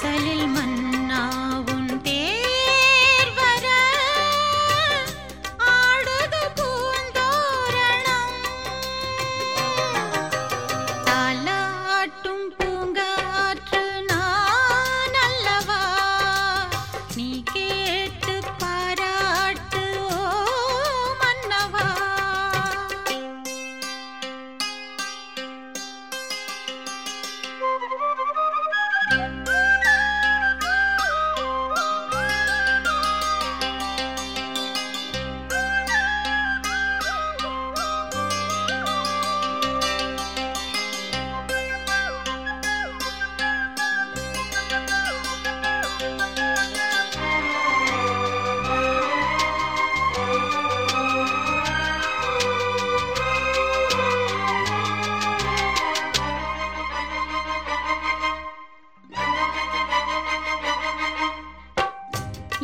लिल् मन्ना।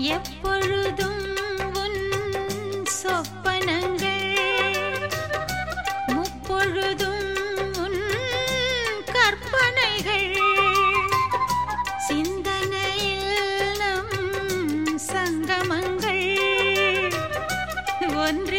எப்பொழுதும் உன் சொப்பனங்கள் முப்பொழுதும் உன் கற்பனைகள். சிந்தனையில் ஒன்று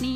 நீ